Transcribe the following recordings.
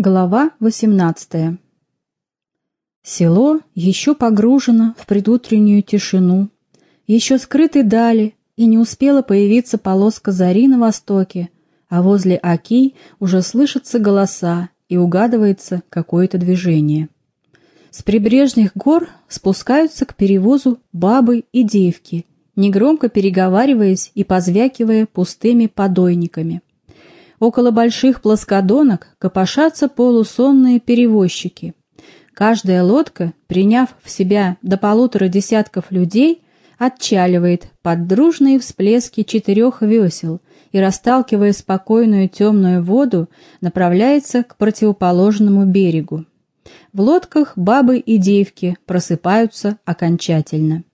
Глава 18 Село еще погружено в предутреннюю тишину, еще скрыты дали, и не успела появиться полоска зари на востоке, а возле Аки уже слышатся голоса и угадывается какое-то движение. С прибрежных гор спускаются к перевозу бабы и девки, негромко переговариваясь и позвякивая пустыми подойниками. Около больших плоскодонок копошатся полусонные перевозчики. Каждая лодка, приняв в себя до полутора десятков людей, отчаливает под дружные всплески четырех весел и, расталкивая спокойную темную воду, направляется к противоположному берегу. В лодках бабы и девки просыпаются окончательно.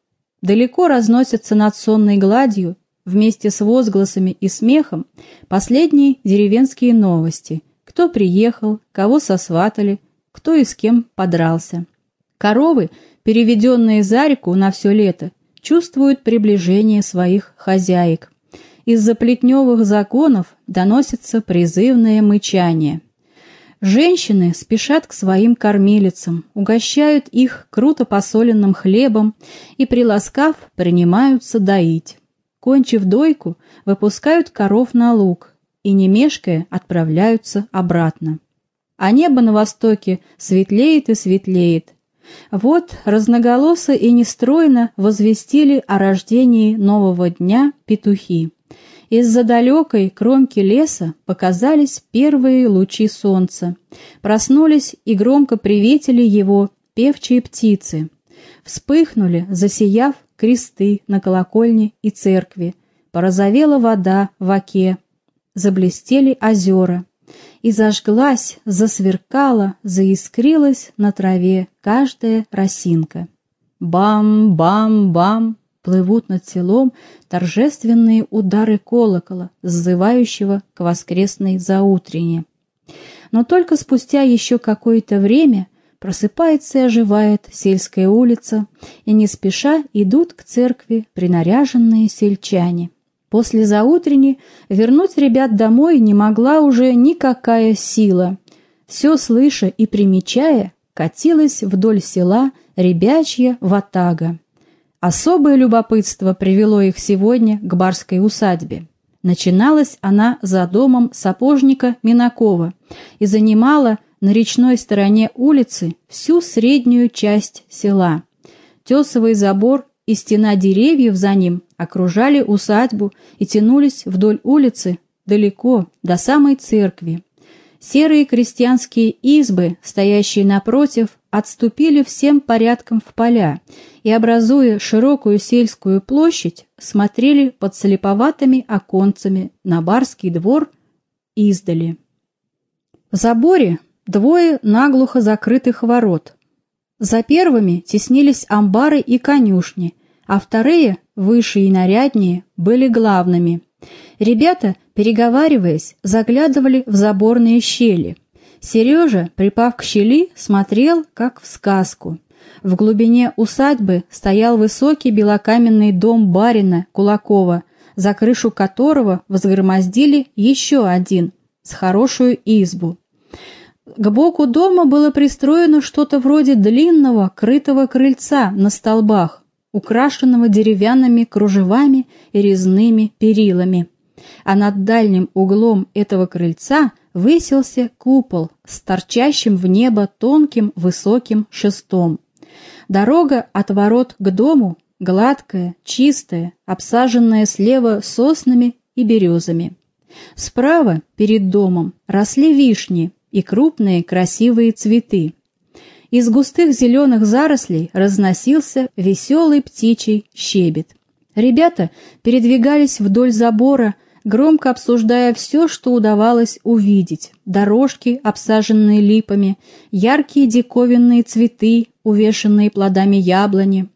Далеко разносятся над сонной гладью вместе с возгласами и смехом последние деревенские новости, кто приехал, кого сосватали, кто и с кем подрался. Коровы, переведенные за реку на все лето, чувствуют приближение своих хозяек. Из-за плетневых законов доносится призывное мычание. Женщины спешат к своим кормилицам, угощают их круто посоленным хлебом и, приласкав, принимаются доить. Кончив дойку, выпускают коров на луг и, не мешкая, отправляются обратно. А небо на востоке светлеет и светлеет. Вот разноголосо и нестройно возвестили о рождении нового дня петухи. Из-за далекой кромки леса показались первые лучи солнца. Проснулись и громко приветили его певчие птицы. Вспыхнули, засияв кресты на колокольне и церкви, порозовела вода в оке, заблестели озера, и зажглась, засверкала, заискрилась на траве каждая росинка. Бам-бам-бам плывут над селом торжественные удары колокола, сзывающего к воскресной заутрене. Но только спустя еще какое-то время Просыпается и оживает сельская улица, и не спеша идут к церкви принаряженные сельчане. После заутренни вернуть ребят домой не могла уже никакая сила. Все слыша и примечая, катилась вдоль села ребячья ватага. Особое любопытство привело их сегодня к барской усадьбе. Начиналась она за домом сапожника Минакова и занимала на речной стороне улицы всю среднюю часть села. Тесовый забор и стена деревьев за ним окружали усадьбу и тянулись вдоль улицы далеко, до самой церкви. Серые крестьянские избы, стоящие напротив, отступили всем порядком в поля и, образуя широкую сельскую площадь, смотрели под слеповатыми оконцами на барский двор издали. В заборе двое наглухо закрытых ворот. За первыми теснились амбары и конюшни, а вторые, выше и наряднее, были главными. Ребята, переговариваясь, заглядывали в заборные щели. Сережа, припав к щели, смотрел, как в сказку. В глубине усадьбы стоял высокий белокаменный дом барина Кулакова, за крышу которого возгромоздили еще один, с хорошую избу. К боку дома было пристроено что-то вроде длинного крытого крыльца на столбах, украшенного деревянными кружевами и резными перилами. А над дальним углом этого крыльца высился купол с торчащим в небо тонким высоким шестом. Дорога от ворот к дому гладкая, чистая, обсаженная слева соснами и березами. Справа, перед домом, росли вишни, и крупные красивые цветы. Из густых зеленых зарослей разносился веселый птичий щебет. Ребята передвигались вдоль забора, громко обсуждая все, что удавалось увидеть. Дорожки, обсаженные липами, яркие диковинные цветы, увешанные плодами яблони.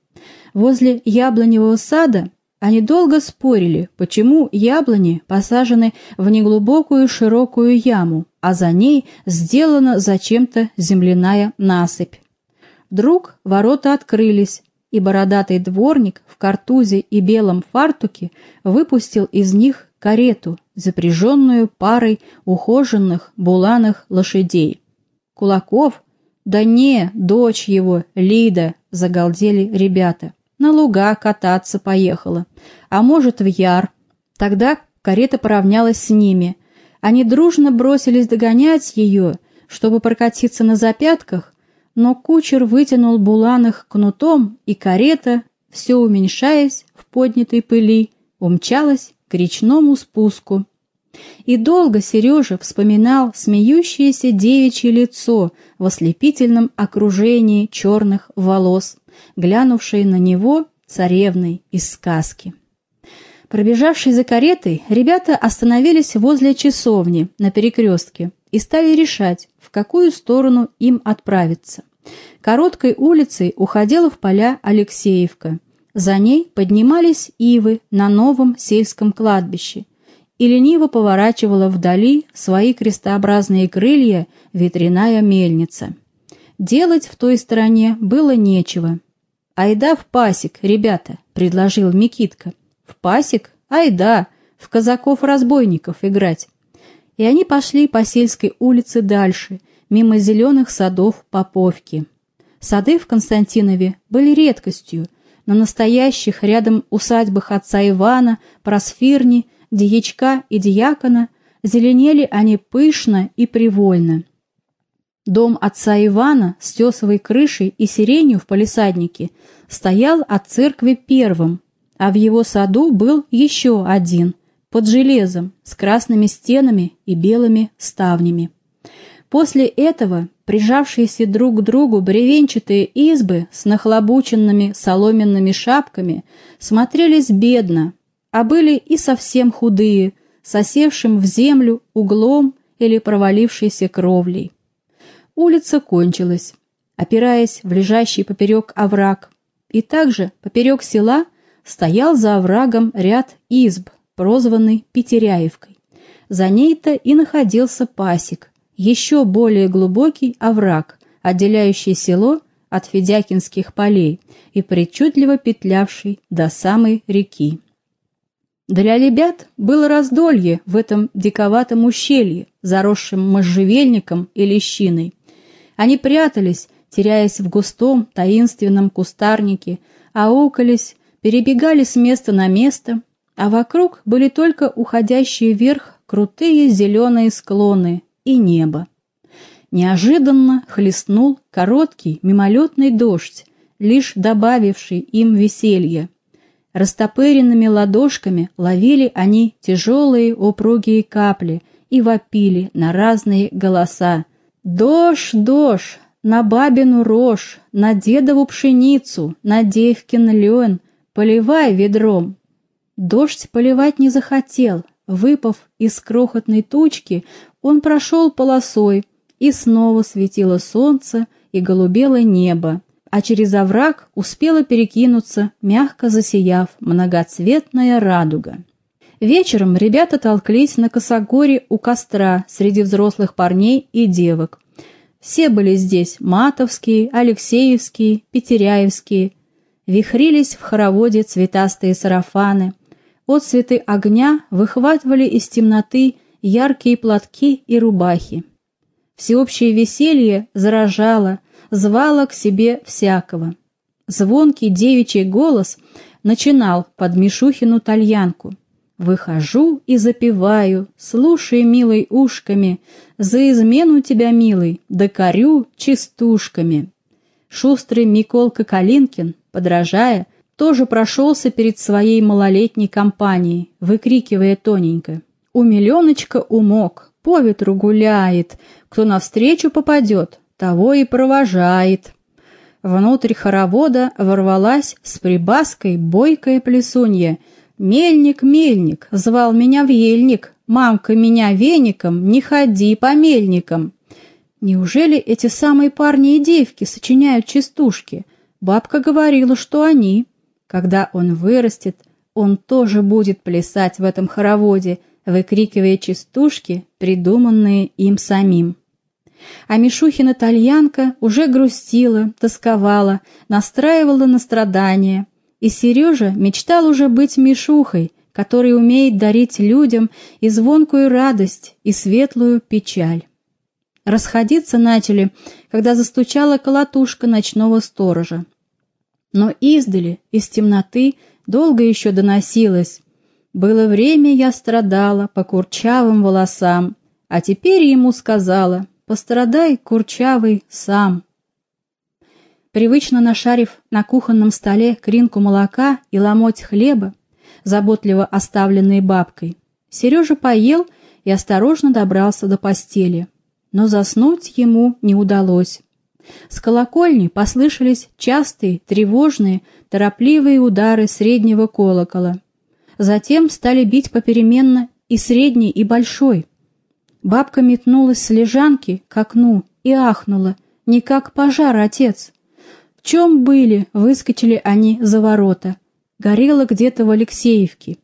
Возле яблоневого сада они долго спорили, почему яблони посажены в неглубокую широкую яму, а за ней сделана зачем-то земляная насыпь. Вдруг ворота открылись, и бородатый дворник в картузе и белом фартуке выпустил из них карету, запряженную парой ухоженных буланых лошадей. Кулаков? Да не, дочь его, Лида, загалдели ребята. На луга кататься поехала. А может, в Яр. Тогда карета поравнялась с ними. Они дружно бросились догонять ее, чтобы прокатиться на запятках, но кучер вытянул буланых кнутом, и карета, все уменьшаясь в поднятой пыли, умчалась к речному спуску. И долго Сережа вспоминал смеющееся девичье лицо в ослепительном окружении черных волос, глянувшее на него царевной из сказки. Пробежавшие за каретой, ребята остановились возле часовни на перекрестке и стали решать, в какую сторону им отправиться. Короткой улицей уходила в поля Алексеевка. За ней поднимались ивы на новом сельском кладбище – и лениво поворачивала вдали свои крестообразные крылья ветряная мельница. Делать в той стороне было нечего. «Айда в пасек, ребята», — предложил Микитка. «В пасек? Айда, в казаков-разбойников играть». И они пошли по сельской улице дальше, мимо зеленых садов Поповки. Сады в Константинове были редкостью. На настоящих рядом усадьбах отца Ивана, Просфирни — дьячка и дьякона, зеленели они пышно и привольно. Дом отца Ивана с тесовой крышей и сиренью в палисаднике стоял от церкви первым, а в его саду был еще один, под железом, с красными стенами и белыми ставнями. После этого прижавшиеся друг к другу бревенчатые избы с нахлобученными соломенными шапками смотрелись бедно, а были и совсем худые, сосевшим в землю углом или провалившейся кровлей. Улица кончилась, опираясь в лежащий поперек овраг, и также поперек села стоял за оврагом ряд изб, прозванный Петеряевкой. За ней-то и находился пасек, еще более глубокий овраг, отделяющий село от Федякинских полей и причудливо петлявший до самой реки. Для ребят было раздолье в этом диковатом ущелье, заросшем можжевельником и лещиной. Они прятались, теряясь в густом, таинственном кустарнике, аукались, перебегали с места на место, а вокруг были только уходящие вверх крутые зеленые склоны и небо. Неожиданно хлестнул короткий мимолетный дождь, лишь добавивший им веселье. Растопыренными ладошками ловили они тяжелые упругие капли и вопили на разные голоса. «Дождь, дождь! На бабину рожь, на дедову пшеницу, на девкин лен, поливай ведром!» Дождь поливать не захотел. Выпав из крохотной тучки, он прошел полосой, и снова светило солнце и голубело небо а через овраг успела перекинуться, мягко засияв, многоцветная радуга. Вечером ребята толклись на косогоре у костра среди взрослых парней и девок. Все были здесь матовские, алексеевские, петеряевские. Вихрились в хороводе цветастые сарафаны. Отцветы огня выхватывали из темноты яркие платки и рубахи. Всеобщее веселье заражало, звала к себе всякого. Звонкий девичий голос начинал под Мишухину тальянку. Выхожу и запеваю, слушай, милой ушками, за измену тебя, милый, докорю частушками. Шустрый Миколка Калинкин, подражая, тоже прошелся перед своей малолетней компанией, выкрикивая тоненько. «У миллионочка умок, по ветру гуляет, кто навстречу попадет, того и провожает. Внутрь хоровода ворвалась с прибаской бойкая плесунья. «Мельник, мельник!» — звал меня в ельник. «Мамка меня веником, не ходи по мельникам!» Неужели эти самые парни и девки сочиняют частушки? Бабка говорила, что они. Когда он вырастет, он тоже будет плясать в этом хороводе, выкрикивая частушки, придуманные им самим. А Мишухина тальянка уже грустила, тосковала, настраивала на страдания. И Сережа мечтал уже быть Мишухой, который умеет дарить людям и звонкую радость, и светлую печаль. Расходиться начали, когда застучала колотушка ночного сторожа. Но издали, из темноты, долго еще доносилось. Было время, я страдала по курчавым волосам, а теперь ему сказала, пострадай, курчавый, сам. Привычно нашарив на кухонном столе кринку молока и ломоть хлеба, заботливо оставленные бабкой, Сережа поел и осторожно добрался до постели но заснуть ему не удалось. С колокольни послышались частые, тревожные, торопливые удары среднего колокола. Затем стали бить попеременно и средний, и большой. Бабка метнулась с лежанки к окну и ахнула. «Не как пожар, отец!» В чем были, выскочили они за ворота. Горело где-то в Алексеевке.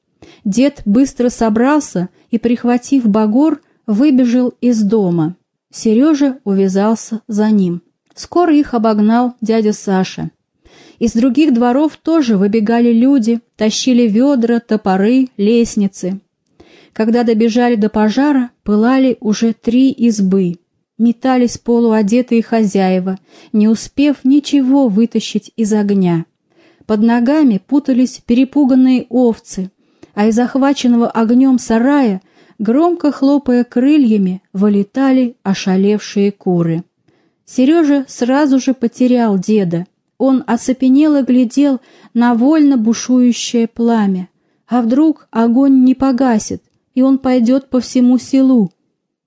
Дед быстро собрался и, прихватив багор, выбежал из дома. Сережа увязался за ним. Скоро их обогнал дядя Саша. Из других дворов тоже выбегали люди, тащили ведра, топоры, лестницы. Когда добежали до пожара, пылали уже три избы. Метались полуодетые хозяева, не успев ничего вытащить из огня. Под ногами путались перепуганные овцы, а из захваченного огнем сарая – громко хлопая крыльями, вылетали ошалевшие куры. Сережа сразу же потерял деда. Он оцепенело глядел на вольно бушующее пламя. А вдруг огонь не погасит, и он пойдет по всему селу?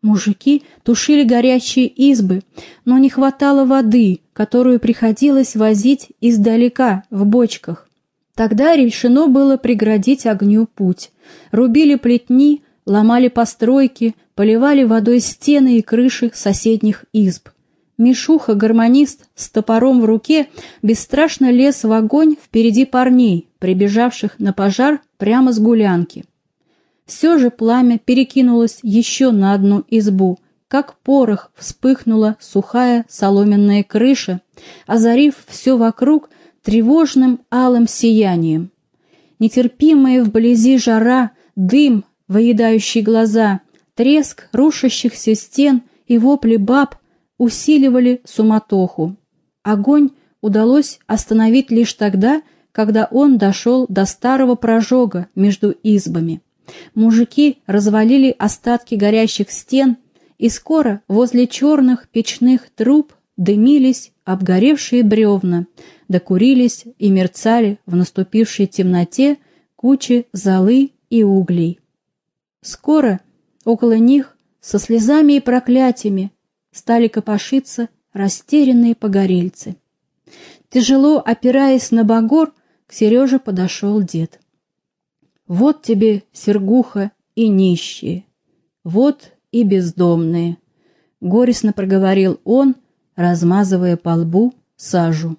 Мужики тушили горящие избы, но не хватало воды, которую приходилось возить издалека в бочках. Тогда решено было преградить огню путь. Рубили плетни, ломали постройки, поливали водой стены и крыши соседних изб. Мишуха, гармонист, с топором в руке, бесстрашно лез в огонь впереди парней, прибежавших на пожар прямо с гулянки. Все же пламя перекинулось еще на одну избу, как порох вспыхнула сухая соломенная крыша, озарив все вокруг тревожным алым сиянием. Нетерпимая вблизи жара, дым, выедающий глаза, треск рушащихся стен и вопли баб усиливали суматоху. Огонь удалось остановить лишь тогда, когда он дошел до старого прожога между избами. Мужики развалили остатки горящих стен, и скоро возле черных печных труб дымились обгоревшие бревна, докурились и мерцали в наступившей темноте кучи золы и углей. Скоро около них со слезами и проклятиями стали копошиться растерянные погорельцы. Тяжело опираясь на багор, к Сереже подошел дед. «Вот тебе, Сергуха, и нищие, вот и бездомные», — горестно проговорил он, размазывая по лбу сажу.